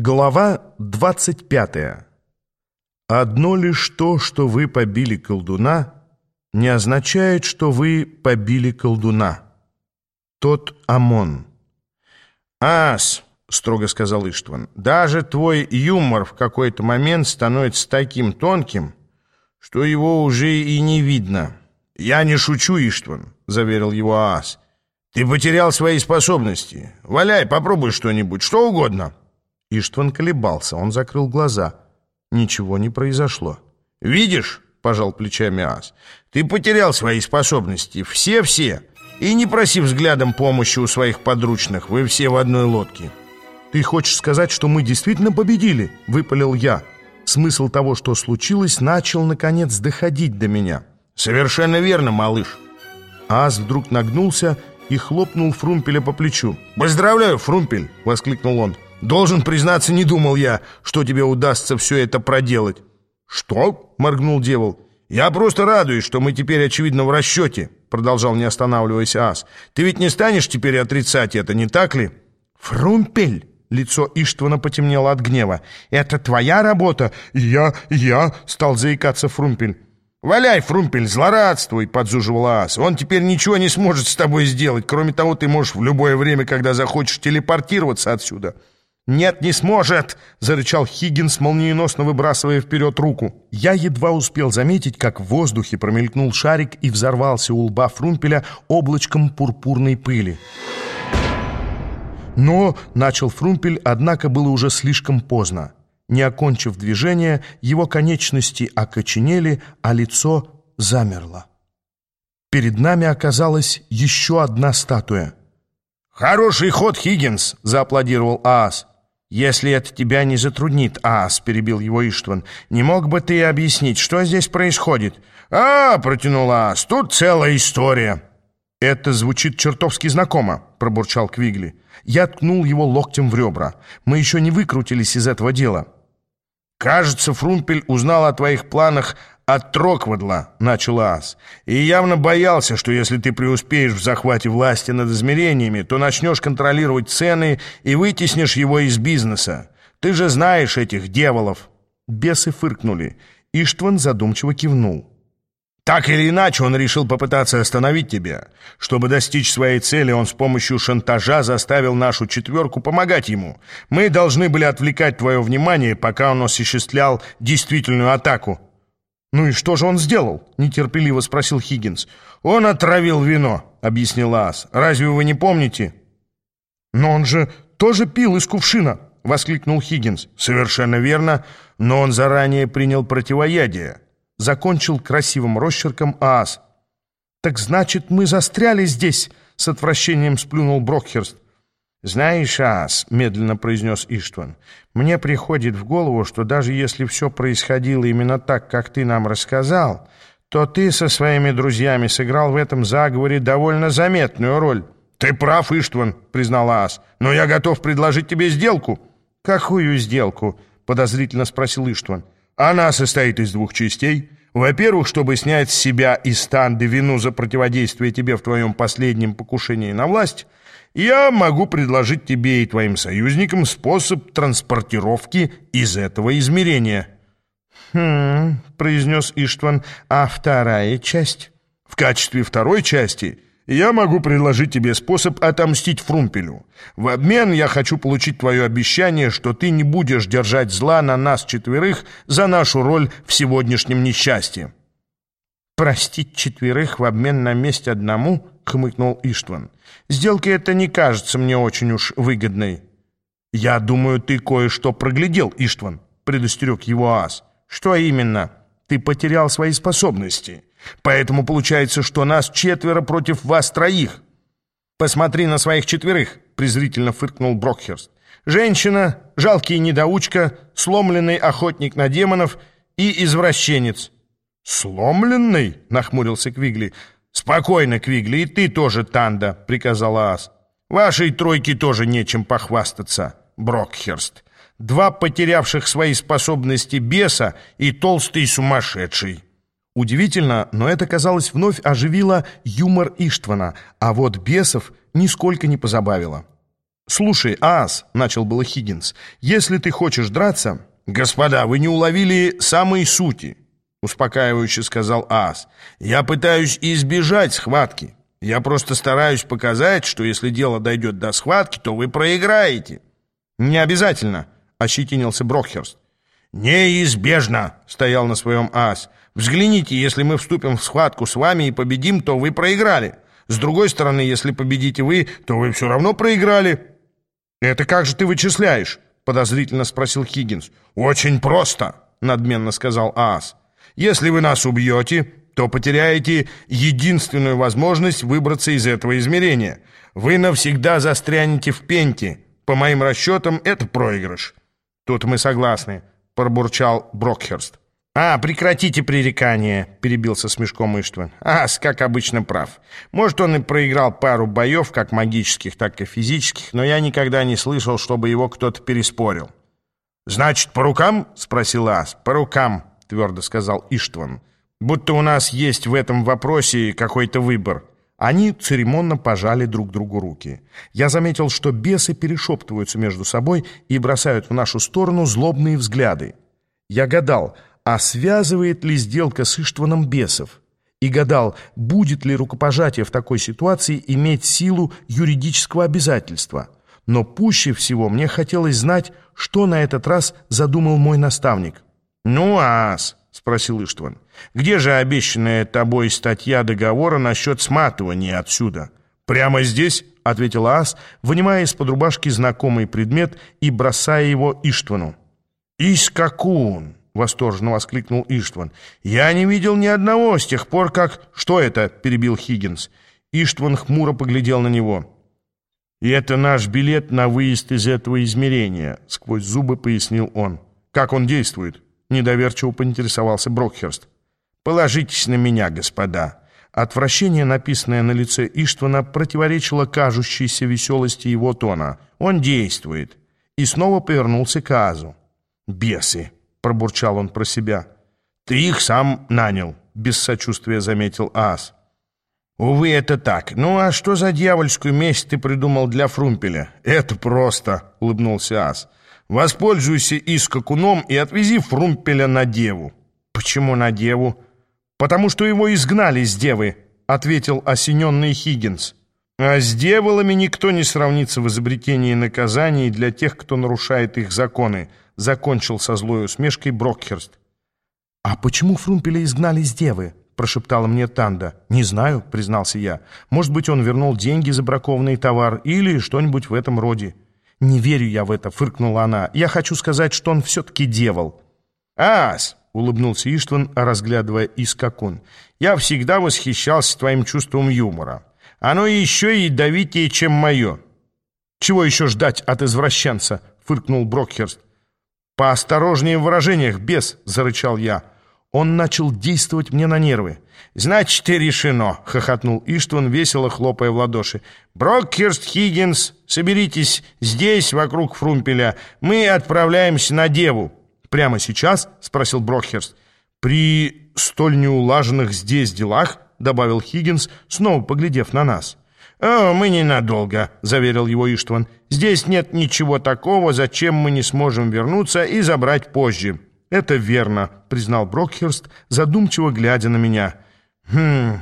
Глава 25. Одно лишь то, что вы побили колдуна, не означает, что вы побили колдуна. Тот Амон. «Ас», — строго сказал Иштван, — «даже твой юмор в какой-то момент становится таким тонким, что его уже и не видно». «Я не шучу, Иштван», — заверил его Аас. «Ты потерял свои способности. Валяй, попробуй что-нибудь, что угодно». Иштван колебался, он закрыл глаза. Ничего не произошло. «Видишь?» — пожал плечами Ас. «Ты потерял свои способности. Все-все. И не проси взглядом помощи у своих подручных. Вы все в одной лодке». «Ты хочешь сказать, что мы действительно победили?» — выпалил я. Смысл того, что случилось, начал, наконец, доходить до меня. «Совершенно верно, малыш». Ас вдруг нагнулся и хлопнул Фрумпеля по плечу. «Поздравляю, Фрумпель!» — воскликнул он. Должен признаться, не думал я, что тебе удастся все это проделать. Что? моргнул дьявол. Я просто радуюсь, что мы теперь, очевидно, в расчете, продолжал не останавливаясь ас. Ты ведь не станешь теперь отрицать это, не так ли? Фрумпель! Лицо Иштвана потемнело от гнева. «Это твоя работа?» «Я... я...» — стал заикаться Фрумпель. «Валяй, Фрумпель, злорадствуй!» — подзуживал Ас. «Он теперь ничего не сможет с тобой сделать. Кроме того, ты можешь в любое время, когда захочешь, телепортироваться отсюда». «Нет, не сможет!» — зарычал Хиггинс, молниеносно выбрасывая вперед руку. Я едва успел заметить, как в воздухе промелькнул шарик и взорвался у лба Фрумпеля облачком пурпурной пыли. Но, — начал Фрумпель, однако было уже слишком поздно. Не окончив движение, его конечности окоченели, а лицо замерло. Перед нами оказалась еще одна статуя. «Хороший ход, Хиггинс!» — зааплодировал Аас. «Если это тебя не затруднит, Ас», — перебил его Иштван, — «не мог бы ты объяснить, что здесь происходит?» «А, — протянул Ас, — тут целая история». «Это звучит чертовски знакомо», — пробурчал Квигли. Я ткнул его локтем в ребра. «Мы еще не выкрутились из этого дела». «Кажется, Фрумпель узнал о твоих планах от Троквадла», — начал Ас, «и явно боялся, что если ты преуспеешь в захвате власти над измерениями, то начнешь контролировать цены и вытеснишь его из бизнеса. Ты же знаешь этих дьяволов». Бесы фыркнули. Иштван задумчиво кивнул. Так или иначе, он решил попытаться остановить тебя. Чтобы достичь своей цели, он с помощью шантажа заставил нашу четверку помогать ему. Мы должны были отвлекать твое внимание, пока он осуществлял действительную атаку. «Ну и что же он сделал?» — нетерпеливо спросил Хиггинс. «Он отравил вино», — объяснил Ас. «Разве вы не помните?» «Но он же тоже пил из кувшина!» — воскликнул Хиггинс. «Совершенно верно, но он заранее принял противоядие закончил красивым росчерком Аас. «Так значит, мы застряли здесь!» — с отвращением сплюнул Брокхерст. «Знаешь, Аас», — медленно произнес Иштван, — «мне приходит в голову, что даже если все происходило именно так, как ты нам рассказал, то ты со своими друзьями сыграл в этом заговоре довольно заметную роль». «Ты прав, Иштван», — признал Аас, — «но я готов предложить тебе сделку». «Какую сделку?» — подозрительно спросил Иштван. Она состоит из двух частей. Во-первых, чтобы снять с себя и Станды вину за противодействие тебе в твоем последнем покушении на власть, я могу предложить тебе и твоим союзникам способ транспортировки из этого измерения». «Хм...» — произнес Иштван. «А вторая часть?» «В качестве второй части я могу предложить тебе способ отомстить Фрумпелю. В обмен я хочу получить твое обещание, что ты не будешь держать зла на нас четверых за нашу роль в сегодняшнем несчастье». «Простить четверых в обмен на месть одному?» — хмыкнул Иштван. «Сделка эта не кажется мне очень уж выгодной». «Я думаю, ты кое-что проглядел, Иштван», — предостерег его ас. «Что именно?» «Ты потерял свои способности». Поэтому получается, что нас четверо против вас троих. Посмотри на своих четверых, презрительно фыркнул Брокхерст. Женщина, жалкий недоучка, сломленный охотник на демонов и извращенец. «Сломленный?» — нахмурился Квигли. «Спокойно, Квигли, и ты тоже, Танда», — приказала Ас. «Вашей тройке тоже нечем похвастаться, Брокхерст. Два потерявших свои способности беса и толстый сумасшедший». Удивительно, но это, казалось, вновь оживило юмор Иштвана, а вот бесов нисколько не позабавило. «Слушай, Аас», — начал было Хиггинс, — «если ты хочешь драться...» «Господа, вы не уловили самой сути», — успокаивающе сказал Аас. «Я пытаюсь избежать схватки. Я просто стараюсь показать, что если дело дойдет до схватки, то вы проиграете». «Не обязательно», — ощетинился Брокхерст. «Неизбежно!» — стоял на своем ас. «Взгляните, если мы вступим в схватку с вами и победим, то вы проиграли. С другой стороны, если победите вы, то вы все равно проиграли». «Это как же ты вычисляешь?» — подозрительно спросил Хиггинс. «Очень просто», — надменно сказал ас. «Если вы нас убьете, то потеряете единственную возможность выбраться из этого измерения. Вы навсегда застрянете в пенте. По моим расчетам, это проигрыш». «Тут мы согласны», пробурчал Брокхерст. «А, прекратите пререкание», — перебился с мешком Иштван. «Ас, как обычно, прав. Может, он и проиграл пару боев, как магических, так и физических, но я никогда не слышал, чтобы его кто-то переспорил». «Значит, по рукам?» — спросил Ас. «По рукам», — твердо сказал Иштван. «Будто у нас есть в этом вопросе какой-то выбор». Они церемонно пожали друг другу руки. Я заметил, что бесы перешептываются между собой и бросают в нашу сторону злобные взгляды. Я гадал, а связывает ли сделка с Иштваном бесов? И гадал, будет ли рукопожатие в такой ситуации иметь силу юридического обязательства. Но пуще всего мне хотелось знать, что на этот раз задумал мой наставник. «Ну, ас!» — спросил Иштван. «Где же обещанная тобой статья договора насчет сматывания отсюда?» «Прямо здесь?» — ответил Аас, вынимая из-под рубашки знакомый предмет и бросая его Иштвану. «Искакун!» — восторженно воскликнул Иштван. «Я не видел ни одного с тех пор, как...» «Что это?» — перебил Хиггинс. Иштван хмуро поглядел на него. «И это наш билет на выезд из этого измерения», — сквозь зубы пояснил он. «Как он действует?» Недоверчиво поинтересовался Брокхерст. «Положитесь на меня, господа». Отвращение, написанное на лице Иштвана, противоречило кажущейся веселости его тона. «Он действует». И снова повернулся к Азу. «Бесы!» — пробурчал он про себя. «Ты их сам нанял», — без сочувствия заметил Аз. «Увы, это так. Ну а что за дьявольскую месть ты придумал для Фрумпеля?» «Это просто», — улыбнулся Аз. Воспользуйся искакуном и отвези Фрумпеля на деву». «Почему на деву?» «Потому что его изгнали с девы», — ответил осененный Хиггинс. «А с деволами никто не сравнится в изобретении наказаний для тех, кто нарушает их законы», — закончил со злой усмешкой Брокхерст. «А почему Фрумпеля изгнали с девы?» — прошептала мне Танда. «Не знаю», — признался я. «Может быть, он вернул деньги за бракованный товар или что-нибудь в этом роде». «Не верю я в это», — фыркнула она. «Я хочу сказать, что он все-таки дьявол». «Ас!» — улыбнулся Иштван, разглядывая Искакун. «Я всегда восхищался твоим чувством юмора. Оно еще ядовитее, чем мое». «Чего еще ждать от извращенца?» — фыркнул Брокхерст. «Поосторожнее в выражениях, бес!» — зарычал я. Он начал действовать мне на нервы. «Значит, и решено!» — хохотнул Иштван, весело хлопая в ладоши. «Брокхерст, Хиггинс, соберитесь здесь, вокруг Фрумпеля. Мы отправляемся на Деву». «Прямо сейчас?» — спросил Брокхерст. «При столь неулаженных здесь делах?» — добавил Хиггинс, снова поглядев на нас. «О, мы ненадолго», — заверил его Иштван. «Здесь нет ничего такого, зачем мы не сможем вернуться и забрать позже». «Это верно», — признал Брокхерст, задумчиво глядя на меня. «Хм...»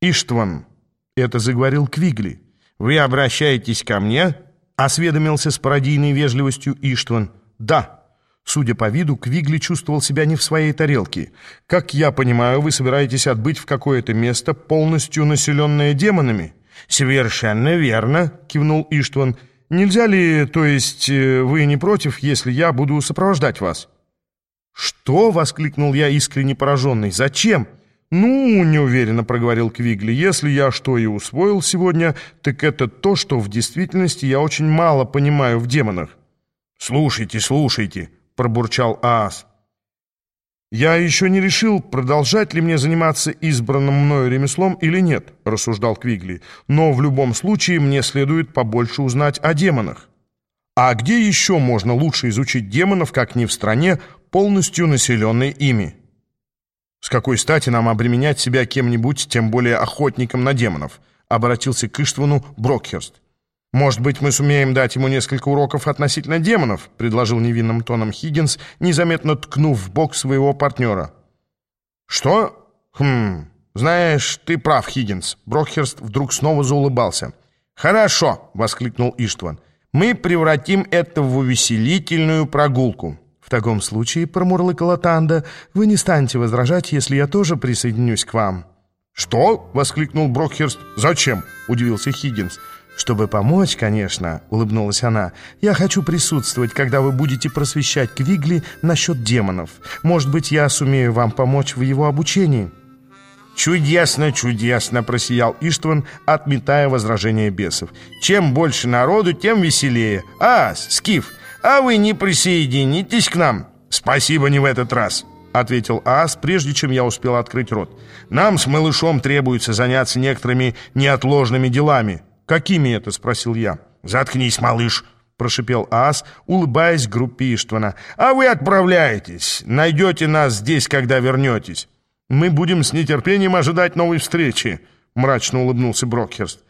«Иштван», — это заговорил Квигли. «Вы обращаетесь ко мне?» — осведомился с пародийной вежливостью Иштван. «Да». Судя по виду, Квигли чувствовал себя не в своей тарелке. «Как я понимаю, вы собираетесь отбыть в какое-то место, полностью населенное демонами?» «Совершенно верно», — кивнул Иштван. «Нельзя ли, то есть, э, вы не против, если я буду сопровождать вас?» «Что?» — воскликнул я, искренне пораженный. «Зачем?» «Ну, — неуверенно проговорил Квигли, — если я что и усвоил сегодня, так это то, что в действительности я очень мало понимаю в демонах». «Слушайте, слушайте», — пробурчал Аас. «Я еще не решил, продолжать ли мне заниматься избранным мною ремеслом или нет», — рассуждал Квигли. «Но в любом случае мне следует побольше узнать о демонах. А где еще можно лучше изучить демонов, как не в стране, полностью населенной ими. «С какой стати нам обременять себя кем-нибудь, тем более охотником на демонов?» — обратился к Иштвану Брокхерст. «Может быть, мы сумеем дать ему несколько уроков относительно демонов», предложил невинным тоном Хиггинс, незаметно ткнув в бок своего партнера. «Что? Хм, знаешь, ты прав, Хиггинс». Брокхерст вдруг снова заулыбался. «Хорошо», — воскликнул Иштван. «Мы превратим это в увеселительную прогулку». «В таком случае, — промурлыкала Танда, — вы не станете возражать, если я тоже присоединюсь к вам». «Что?» — воскликнул Брокхерст. «Зачем?» — удивился Хиггинс. «Чтобы помочь, конечно», — улыбнулась она. «Я хочу присутствовать, когда вы будете просвещать Квигли насчет демонов. Может быть, я сумею вам помочь в его обучении». «Чудесно, чудесно!» — просиял Иштван, отметая возражения бесов. «Чем больше народу, тем веселее. А, Скиф, а вы не присоединитесь к нам?» «Спасибо, не в этот раз!» — ответил Ас, прежде чем я успел открыть рот. «Нам с малышом требуется заняться некоторыми неотложными делами». «Какими это?» — спросил я. «Заткнись, малыш!» — прошипел Ас, улыбаясь группе Иштвана. «А вы отправляетесь. Найдете нас здесь, когда вернетесь». «Мы будем с нетерпением ожидать новой встречи», — мрачно улыбнулся Брокхерст.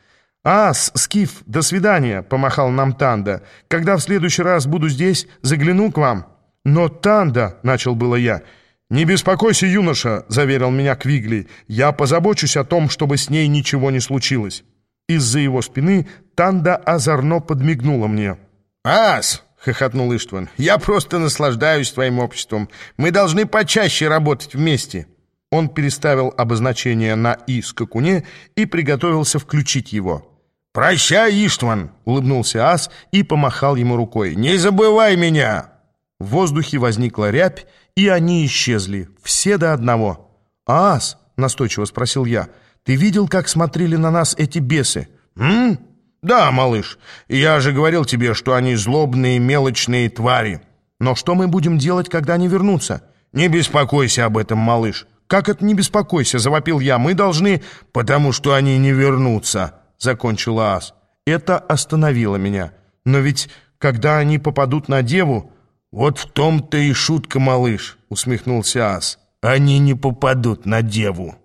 «Ас, Скиф, до свидания», — помахал нам Танда. «Когда в следующий раз буду здесь, загляну к вам». «Но Танда», — начал было я, — «Не беспокойся, юноша», — заверил меня Квигли. «Я позабочусь о том, чтобы с ней ничего не случилось». Из-за его спины Танда озорно подмигнула мне. «Ас!» — хохотнул Иштван. «Я просто наслаждаюсь твоим обществом. Мы должны почаще работать вместе». Он переставил обозначение на «и» скакуне и приготовился включить его. «Прощай, Иштван!» — улыбнулся Ас и помахал ему рукой. «Не забывай меня!» В воздухе возникла рябь, и они исчезли, все до одного. «Аас», — настойчиво спросил я, — «ты видел, как смотрели на нас эти бесы?» «М? Да, малыш, я же говорил тебе, что они злобные мелочные твари». «Но что мы будем делать, когда они вернутся?» «Не беспокойся об этом, малыш». «Как это не беспокойся?» — завопил я. «Мы должны...» «Потому что они не вернутся», — закончил Аас. Это остановило меня. Но ведь, когда они попадут на деву, «Вот в том-то и шутка, малыш», — усмехнулся Ас. «Они не попадут на деву».